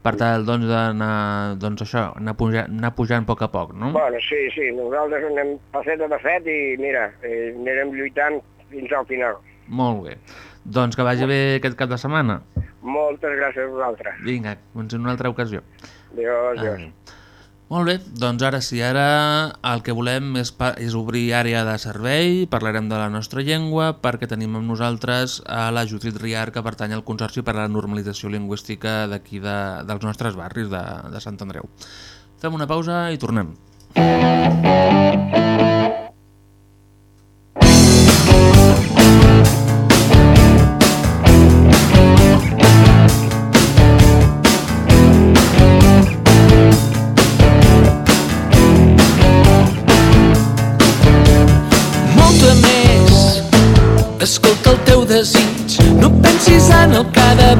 per tal doncs, d'anar doncs, això, anar, pujant, anar pujant a poc a poc, no? Bueno, sí, sí, nosaltres anem passet a passet i mira, eh, anirem lluitant fins al final. Molt bé. Doncs que vagi bé aquest cap de setmana. Moltes gràcies a vosaltres. Vinga, doncs en una altra ocasió. Adiós, adiós. Molt bé, doncs ara sí, ara el que volem és, és obrir àrea de servei, parlarem de la nostra llengua, perquè tenim amb nosaltres a la Judit Riar, que pertany al Consorci per a la Normalització Lingüística d'aquí de, dels nostres barris de, de Sant Andreu. Fem una pausa i tornem. molta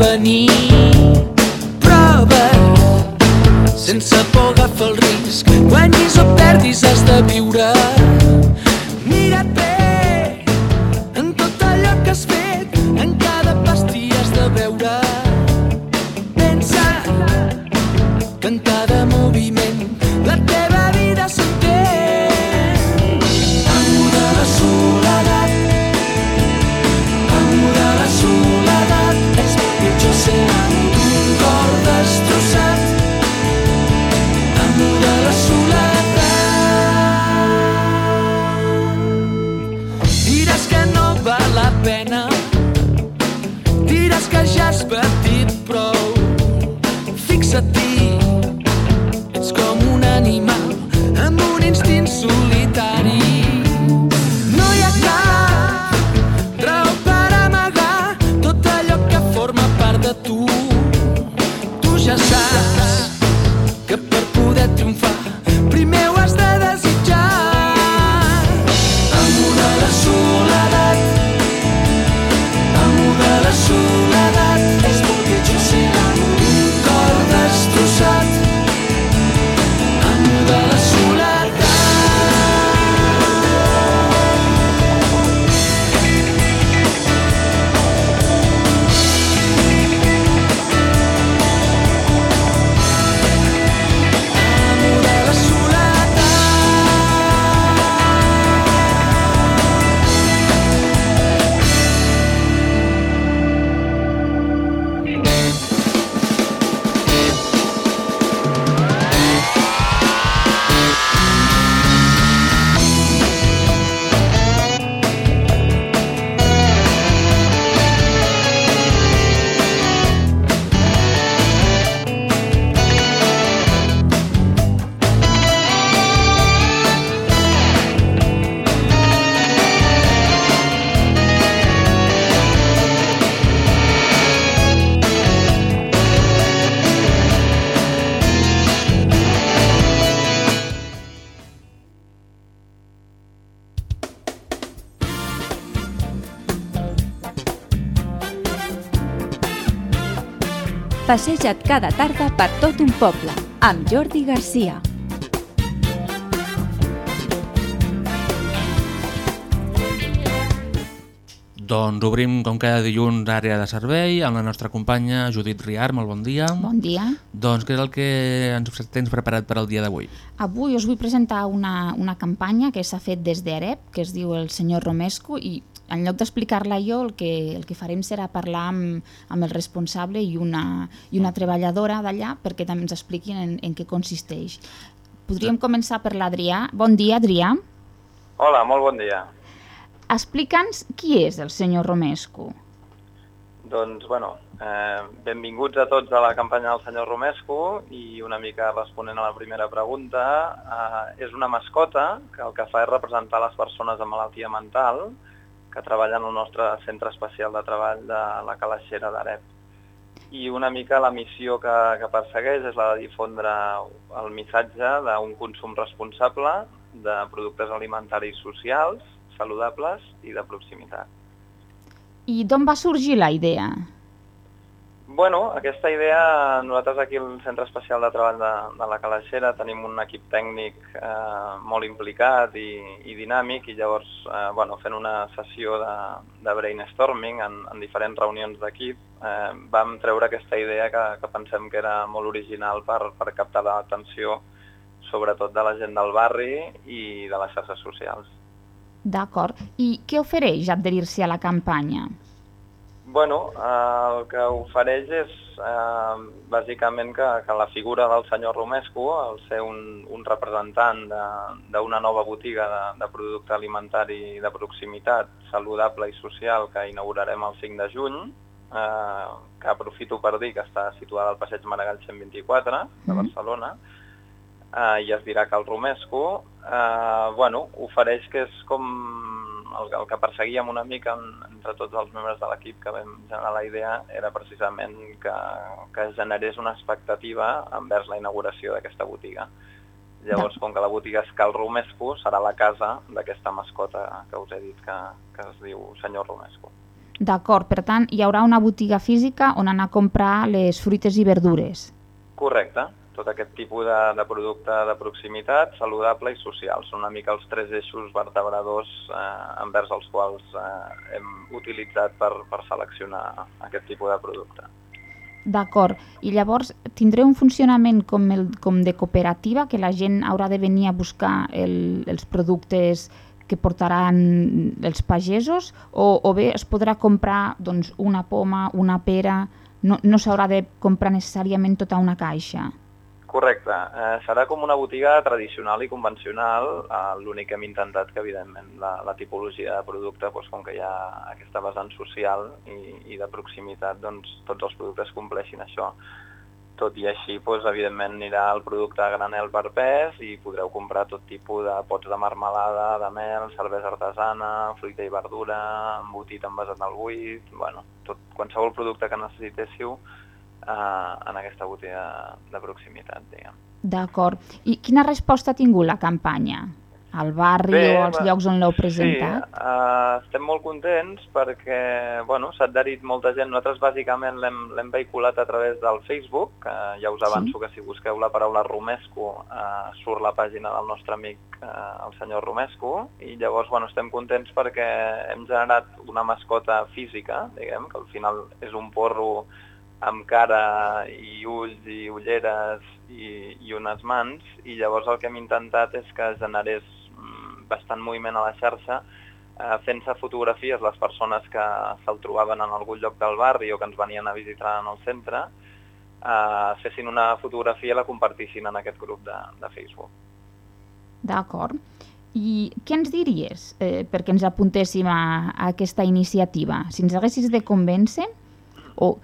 el que ha de venir. Prova, sense por agafa el risc, guanyis o perdis has de viure. Passeja't cada tarda per tot un poble, amb Jordi Garcia. Doncs obrim, com cada dilluns, àrea de servei amb la nostra companya Judit Riar. Molt bon dia. Bon dia. Doncs què és el que ens tens preparat per al dia d'avui? Avui us vull presentar una, una campanya que s'ha fet des d'AREP, que es diu el senyor Romesco, i en lloc d'explicar-la jo, el que, el que farem serà parlar amb, amb el responsable i una, i una treballadora d'allà perquè també ens expliquin en, en què consisteix. Podríem començar per l'Adrià. Bon dia, Adrià. Hola, molt bon dia. Explica'ns qui és el senyor Romesco. Doncs, bueno, eh, benvinguts a tots a la campanya del senyor Romesco i una mica responent a la primera pregunta, eh, és una mascota que el que fa és representar les persones amb malaltia mental que treballen al nostre centre especial de treball de la Calaixera d'Arep. I una mica la missió que, que persegueix és la de difondre el missatge d'un consum responsable de productes alimentaris socials, saludables i de proximitat. I d'on va sorgir la idea? Bueno, aquesta idea, nosaltres aquí al Centre Especial de Treball de, de la Calaixera tenim un equip tècnic eh, molt implicat i, i dinàmic i llavors, eh, bueno, fent una sessió de, de brainstorming en, en diferents reunions d'equip, eh, vam treure aquesta idea que, que pensem que era molt original per, per captar l'atenció sobretot de la gent del barri i de les xarxes socials. D'acord. I què ofereix adherir-se a la campanya? Bueno, eh, el que ofereix és eh, bàsicament que, que la figura del senyor Romesco, al ser un, un representant d'una nova botiga de, de producte alimentari de proximitat, saludable i social que inaugurarem el 5 de juny, eh, que aprofito per dir que està situada al passeig Maragall 124 de Barcelona, eh, i es dirà que el Romesco, eh, bueno, ofereix que és com el, el que perseguíem una mica entre tots els membres de l'equip que vam generar la idea era precisament que, que es generés una expectativa envers la inauguració d'aquesta botiga. Llavors, com que la botiga és Cal Romesco, serà la casa d'aquesta mascota que us he dit que, que es diu senyor Romesco. D'acord, per tant, hi haurà una botiga física on anar a comprar les fruites i verdures. Correcte, tot aquest tipus de, de producte de proximitat, saludable i social. Són una mica els tres eixos vertebradors eh, envers els quals eh, hem utilitzat per, per seleccionar aquest tipus de producte. D'acord. I llavors tindré un funcionament com, el, com de cooperativa, que la gent haurà de venir a buscar el, els productes que portaran els pagesos o, o bé es podrà comprar doncs, una poma, una pera, no, no s'haurà de comprar necessàriament tota una caixa? Correcte. Eh, serà com una botiga tradicional i convencional. Eh, L'únic que hem intentat que, evidentment, la, la tipologia de producte, doncs, com que hi ha aquesta vessant social i, i de proximitat, doncs tots els productes compleixin això. Tot i així, doncs, evidentment, anirà el producte a granel per pes i podreu comprar tot tipus de pots de marmelada, de mel, cervesa artesana, fruita i verdura, embotit envasat al buit, bueno, tot, qualsevol producte que necessitéssiu eh, en aquesta botiga de proximitat, diguem. D'acord. I quina resposta ha tingut la campanya? Al barri Bé, o als llocs on l'heu presentat? Sí, uh, estem molt contents perquè bueno, s'ha adherit molta gent. Nosaltres bàsicament l'hem vehiculat a través del Facebook, que ja us avanço sí. que si busqueu la paraula Romesco uh, surt la pàgina del nostre amic, uh, el senyor Romesco, i llavors bueno, estem contents perquè hem generat una mascota física, diguem, que al final és un porro amb cara i ulls i ulleres i, i unes mans i llavors el que hem intentat és que generés mm, bastant moviment a la xarxa eh, fent-se fotografies les persones que se'l trobaven en algun lloc del barri o que ens venien a visitar en el centre eh, fessin una fotografia i la compartissin en aquest grup de, de Facebook. D'acord. I què ens diries eh, perquè ens apuntéssim a, a aquesta iniciativa? Si ens haguessis de convèncer o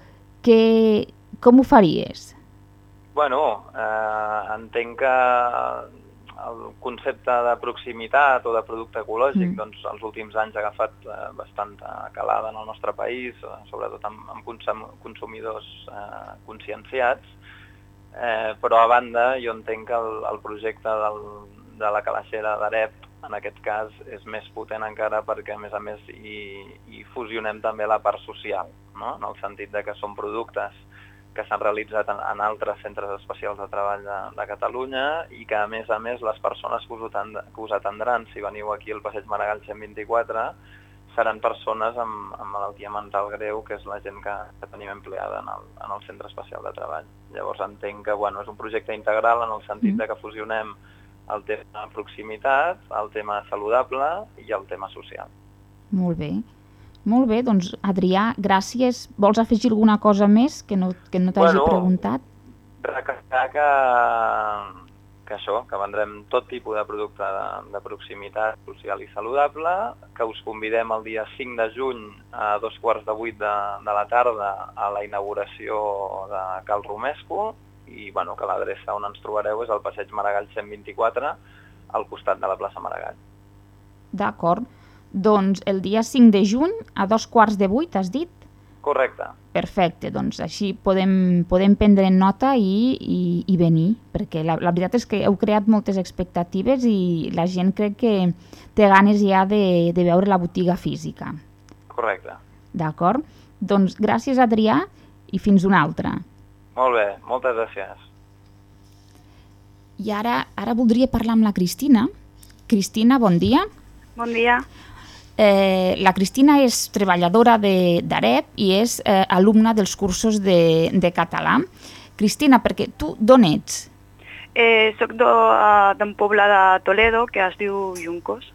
que, com ho faries? Bueno, eh, entenc que el concepte de proximitat o de producte ecològic mm. doncs, els últims anys ha agafat eh, bastanta calada en el nostre país, eh, sobretot amb, amb consum, consumidors eh, conscienciats, eh, però a banda jo entenc que el, el projecte del, de la calaixera d'Arep en aquest cas és més potent encara perquè a més a més hi, hi fusionem també la part social, no? en el sentit de que són productes que s'han realitzat en, en altres centres especials de treball de, de Catalunya i que, a més a més, les persones que us, atend, que us atendran si veniu aquí al Passeig Maragall 124 seran persones amb, amb malaltia mental greu, que és la gent que, que tenim empleada en el, en el centre especial de treball. Llavors entenc que bueno, és un projecte integral en el sentit Mm. de que fusionem el tema proximitat, el tema saludable i el tema social. Molt bé. Molt bé, doncs Adrià, gràcies. Vols afegir alguna cosa més que no, que no t'hagi Bueno, preguntat? Recalcar que, que això, que vendrem tot tipus de producte de, de proximitat social i saludable, que us convidem el dia 5 de juny a dos quarts de vuit de, de la tarda a la inauguració de Cal Romesco i bueno, que l'adreça on ens trobareu és al Passeig Maragall 124 al costat de la plaça Maragall. D'acord. Doncs el dia 5 de juny, a dos quarts de vuit, has dit? Correcte. Perfecte, doncs així podem, podem prendre nota i, i, i venir, perquè la, la veritat és que heu creat moltes expectatives i la gent crec que té ganes ja de, de veure la botiga física. Correcte. D'acord? Doncs gràcies, Adrià, i fins una altra. Molt bé, moltes gràcies. I ara, ara voldria parlar amb la Cristina. Cristina, bon dia. Bon dia. Eh, la Cristina és treballadora de- d'AREP i és eh, alumna dels cursos de, de català. Cristina, perquè tu d'on ets? Eh, soc d'un poble de Toledo que es diu Juncos.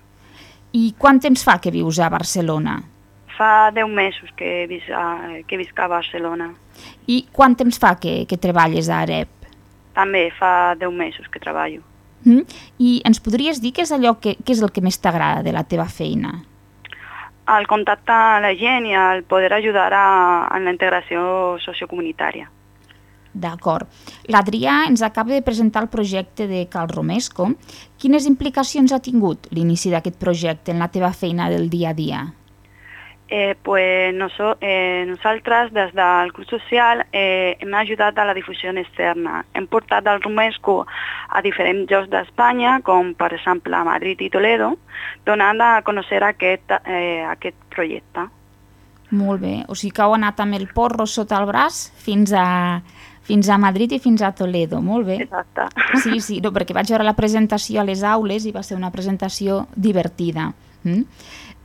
I quant temps fa que vius a Barcelona? Fa 10 mesos que, vis a, que visc a Barcelona. I quant temps fa que, que treballes a AREP? També fa 10 mesos que treballo. Mm? I ens podries dir què és, allò que, què és el que més t'agrada de la teva feina? El contacte amb la gent i el poder ajudar a, en la integració sociocomunitària. D'acord. L'Adrià ens acaba de presentar el projecte de Cal Romesco. Quines implicacions ha tingut l'inici d'aquest projecte en la teva feina del dia a dia? Eh, pues noso, eh, nosaltres, des del Club Social, eh, hem ajudat a la difusió externa. Hem portat el Romesco a diferents llocs d'Espanya, com per exemple a Madrid i Toledo, donant a conèixer aquest, eh, aquest projecte. Molt bé. O sigui que heu anat amb el porro sota el braç fins a, fins a Madrid i fins a Toledo. Molt bé. Exacte. Sí, sí, no, perquè vaig veure la presentació a les aules i va ser una presentació divertida. Mm?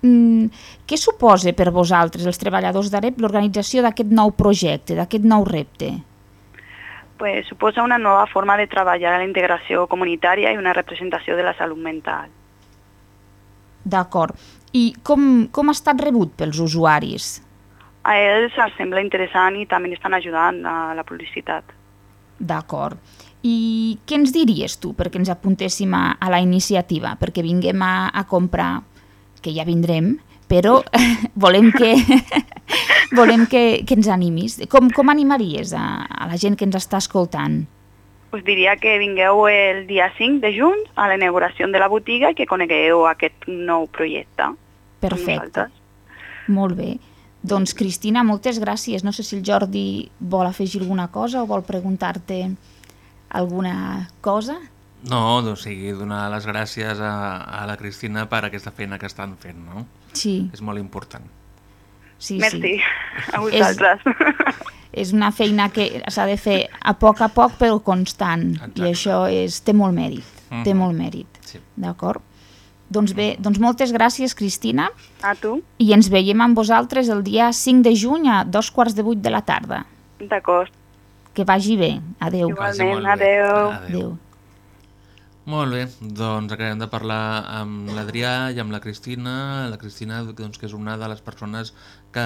Mm, què suposa per vosaltres, els treballadors d'AREP, l'organització d'aquest nou projecte, d'aquest nou repte? Pues, suposa una nova forma de treballar a la integració comunitària i una representació de la salut mental. D'acord. I com, com ha estat rebut pels usuaris? A ells els sembla interessant i també estan ajudant a la publicitat. D'acord. I què ens diries tu perquè ens apuntéssim a, a la iniciativa? Perquè vinguem a, a comprar, que ja vindrem, però volem que, volem que, que ens animis. Com, com animaries a, a la gent que ens està escoltant? Us diria que vingueu el dia 5 de juny a la inauguració de la botiga i que conegueu aquest nou projecte. Perfecte. Molt bé. Doncs, Cristina, moltes gràcies. No sé si el Jordi vol afegir alguna cosa o vol preguntar-te alguna cosa. No, o sigui, donar les gràcies a, a la Cristina per aquesta feina que estan fent, no? Sí. És molt important. Sí, Merci sí. a vosaltres. És, és una feina que s'ha de fer a poc a poc però constant Exacte. i això és, té molt mèrit, Mhm. té molt mèrit. Sí. D'acord? Doncs bé, doncs moltes gràcies, Cristina. A tu. I ens veiem amb vosaltres el dia 5 de juny a dos quarts de vuit de la tarda. D'acord. Que vagi bé. Adéu. Igualment, adéu. Adéu. Molt bé, doncs acabem de parlar amb l'Adrià i amb la Cristina. La Cristina, doncs, que és una de les persones que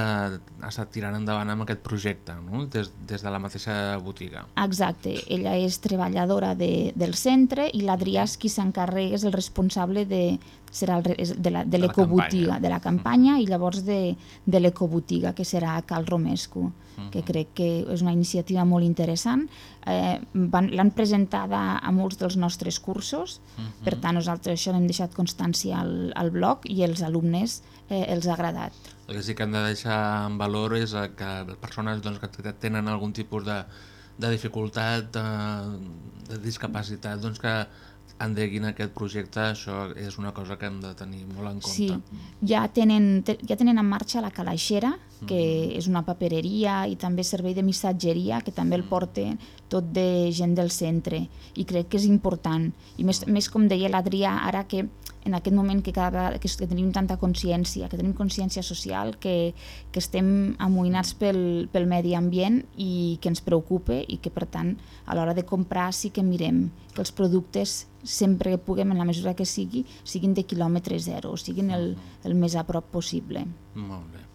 ha estat tirant endavant amb aquest projecte, no? des, des de la mateixa botiga. Exacte, ella és treballadora de, del centre i l'Adrià és qui s'encarrega, és el responsable de, serà el, de la- de De la l'ecobotiga, campanya. de la campanya i llavors de, de l'ecobotiga, que serà a Cal Romesco, Mhm. que crec que és una iniciativa molt interessant. Eh, L'han presentada a molts dels nostres cursos, Mhm. per tant nosaltres això l'hem deixat constància al, al blog i els alumnes eh, els ha agradat. El que sí que hem de deixar en valor és que persones doncs, que tenen algun tipus de, de dificultat, de, de discapacitat, doncs que endeguin aquest projecte, això és una cosa que hem de tenir molt en compte. Sí, ja tenen, te- ja tenen en marxa la calaixera, que és una papereria i també servei de missatgeria, que també el porta tot de gent del centre i crec que és important. I més, més com deia l'Adrià, ara que en aquest moment que, cada, vegada- que, que tenim tanta consciència, que tenim consciència social, que, que estem amoïnats pel, pel medi ambient i que ens preocupe i que per tant a l'hora de comprar sí que mirem que els productes sempre que puguem, en la mesura que sigui, siguin de quilòmetre zero, siguin el, el més a prop possible. Molt bé.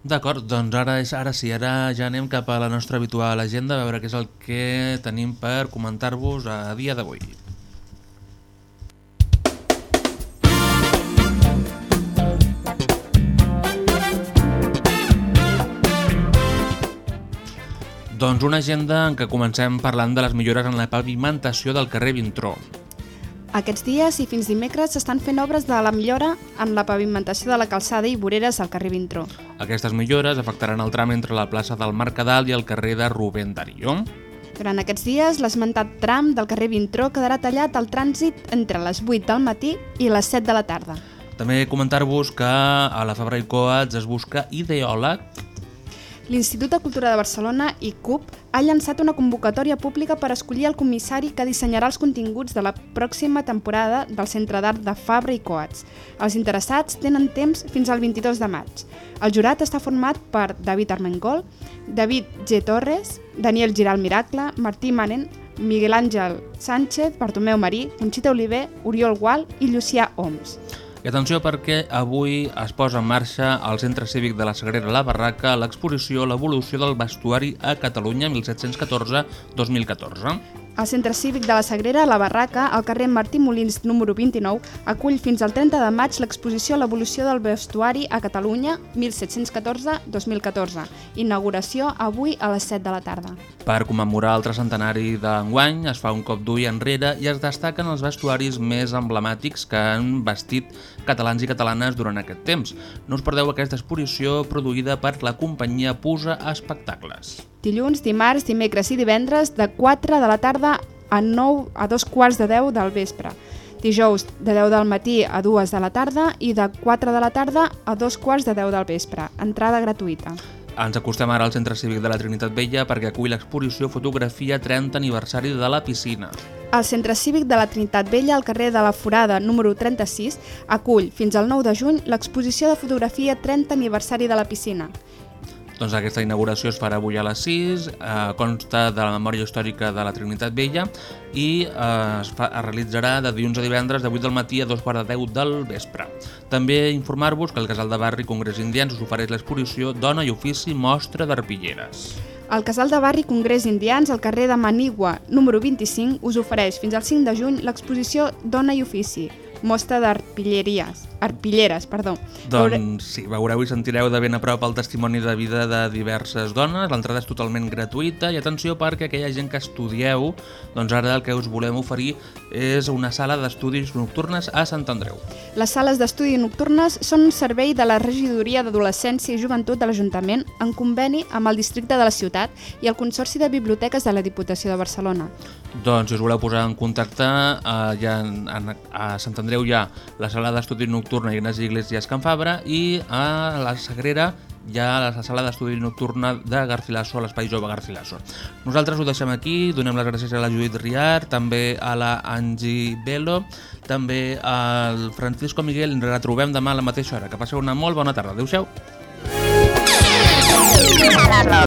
D'acord, doncs ara, és, ara sí, ara ja anem cap a la nostra habitual agenda, a veure què és el que tenim per comentar-vos a dia d'avui. Doncs una agenda en què comencem parlant de les millores en la pavimentació del carrer Vintró. Aquests dies i fins dimecres s'estan fent obres de la millora en la pavimentació de la calçada i voreres al carrer Vintró. Aquestes millores afectaran el tram entre la plaça del Mercadal i el carrer de Rubén Darío. Durant aquests dies, l'esmentat tram del carrer Vintró quedarà tallat al trànsit entre les 8 del matí i les 7 de la tarda. També comentar-vos que a la Fabra i Coats es busca ideòleg L'Institut de Cultura de Barcelona, ICUP, ha llançat una convocatòria pública per escollir el comissari que dissenyarà els continguts de la pròxima temporada del Centre d'Art de Fabra i Coats. Els interessats tenen temps fins al 22 de maig. El jurat està format per David Armengol, David G. Torres, Daniel Giral Miracle, Martí Manen, Miguel Àngel Sánchez, Bartomeu Marí, Conxita Oliver, Oriol Gual i Llucià Oms. I atenció perquè avui es posa en marxa al Centre Cívic de la Sagrera La Barraca l'exposició L'evolució del vestuari a Catalunya 1714-2014. El Centre Cívic de la Sagrera, a la Barraca, al carrer Martí Molins número 29, acull fins al 30 de maig l'exposició L'evolució del vestuari a Catalunya 1714-2014. Inauguració avui a les 7 de la tarda. Per commemorar el tricentenari d'enguany es fa un cop d'ull enrere i es destaquen els vestuaris més emblemàtics que han vestit catalans i catalanes durant aquest temps. No us perdeu aquesta exposició produïda per la companyia Pusa Espectacles. Dilluns, dimarts, dimecres i divendres de 4 de la tarda a 9 a 2 quarts de 10 del vespre. Dijous de 10 del matí a 2 de la tarda i de 4 de la tarda a 2 quarts de 10 del vespre. Entrada gratuïta. Ens acostem ara al Centre Cívic de la Trinitat Vella perquè acull l'exposició Fotografia 30 aniversari de la piscina. El Centre Cívic de la Trinitat Vella, al carrer de la Forada, número 36, acull fins al 9 de juny l'exposició de fotografia 30 aniversari de la piscina. Doncs aquesta inauguració es farà avui a les 6, eh, consta de la memòria històrica de la Trinitat Vella i eh, es, fa, es realitzarà de dilluns a divendres de 8 del matí a 2 quarts de 10 del vespre. També informar-vos que el Casal de Barri Congrés Indians us ofereix l'exposició Dona i Ofici Mostra d'Arpilleres. El Casal de Barri Congrés Indians, al carrer de Manigua, número 25, us ofereix fins al 5 de juny l'exposició Dona i Ofici, mostra d'arpilleries, arpilleres, perdó. Veure- Doncs sí, veureu i sentireu de ben a prop el testimoni de vida de diverses dones, l'entrada és totalment gratuïta i atenció perquè aquella gent que estudieu, doncs ara el que us volem oferir és una sala d'estudis nocturnes a Sant Andreu. Les sales d'estudi nocturnes són un servei de la Regidoria d'Adolescència i Joventut de l'Ajuntament en conveni amb el districte de la ciutat i el Consorci de Biblioteques de la Diputació de Barcelona. Doncs si us voleu posar en contacte, eh, ja en, en, a Sant Andreu hi ha la sala d'estudi nocturna Ignasi Iglesias Can Fabra i a la Sagrera hi ha la sala d'estudi nocturna de Garcilaso, l'Espai Jove Garcilaso. Nosaltres ho deixem aquí, donem les gràcies a la Judit Riar, també a la Angie Velo, també al Francisco Miguel, ens retrobem demà a la mateixa hora. Que passeu una molt bona tarda. Adéu-siau.